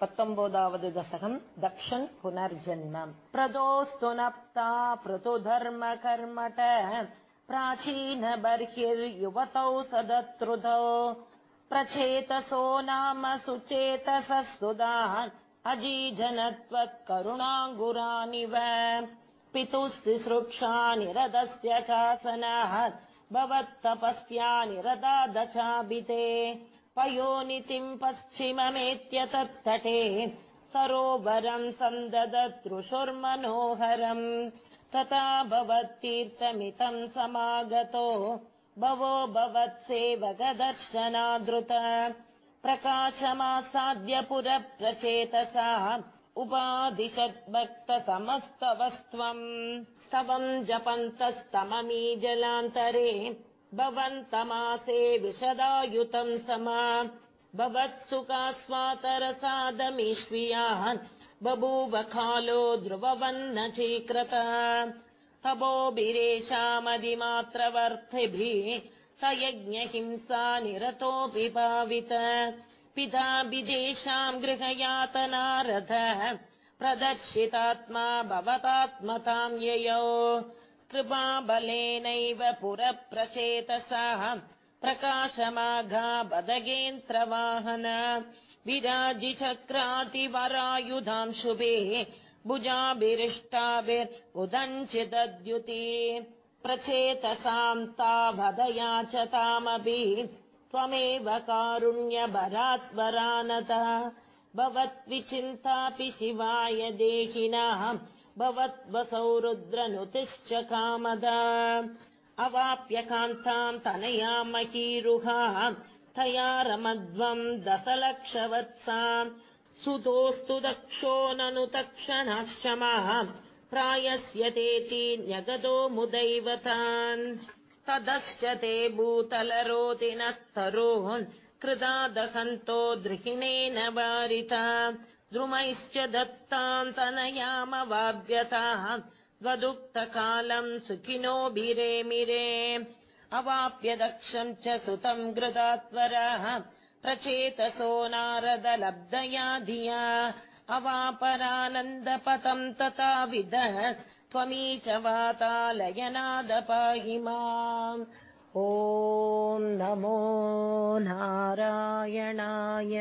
पत्तम्बोदावद् दशकम् दक्षन् पुनर्जन्म। प्रदोस्तु नप्ता प्रतुधर्म कर्मट प्राचीन बर्हिर्युवतौ सदत्रुतौ प्रचेतसो नाम सुचेतसस्तुदान् अजीजनत्वत्करुणाङ्गुरानिव पितुस्तिसृक्षा निरदस्य चासनः भवत्तपस्या निरदादचाबिते पयोनितिम् पश्चिममेत्य तत्तटे सरोवरम् सन्ददतृषुर्मनोहरम् तथा भवत्तीर्थमितम् समागतो भवो भवत्सेवकदर्शनादृत प्रकाशमासाद्य पुरप्रचेतसा उपादिशद्भक्तसमस्तवस्त्वम् स्तवम् जपन्तस्तममी जलान्तरे भवन्तमासे विशदायुतम् समा। भवत्सुखास्वातरसादमीष्वियान् बभूव कालो ध्रुववन्न चीकृत तपोभिरेषामदिमात्रवर्थिभिः स यज्ञहिंसा निरतोऽपि भावित। पिता विदेशाम् गृहयातनारथ प्रदर्शितात्मा भवतात्मताम् ययौ कृपाबलेनैव पुरप्रचेतसाः प्रकाशमाघा बदगेऽन्त्रवाहन विराजिचक्रातिवरायुधाम् शुभे भुजाभिरिष्टाभिर्बुदञ्चिदद्युति प्रचेतसाम् ताभदया च तामपि त्वमेव कारुण्यभरात्वरानत। भवद्विचिन्तापि शिवाय देहिनः भवद्वसौ रुद्रनुतिश्च कामदा। अवाप्य कान्ताम् तनया तया रमध्वम् दशलक्षवत्साम् सुतोऽस्तु दक्षो ननु तक्षणश्चमः प्रायस्यतेति न्यगतो मुदैवतान्। तदश्च ते भूतलरोतिनस्तरोन् कृदा दहन्तो दृहिणेन वारिता। द्रुमैश्च दत्तान्तनयामवाभ्यताः त्वदुक्तकालम् सुखिनोभिरेमिरे अवाप्य दक्षम् च सुतम् गृदात्वरः प्रचेतसो नारदलब्धया धिया। अवापरानन्दपतम् तथाविद त्वमी च वातालयनादपाहि माम् ॐ नमो नारायणाय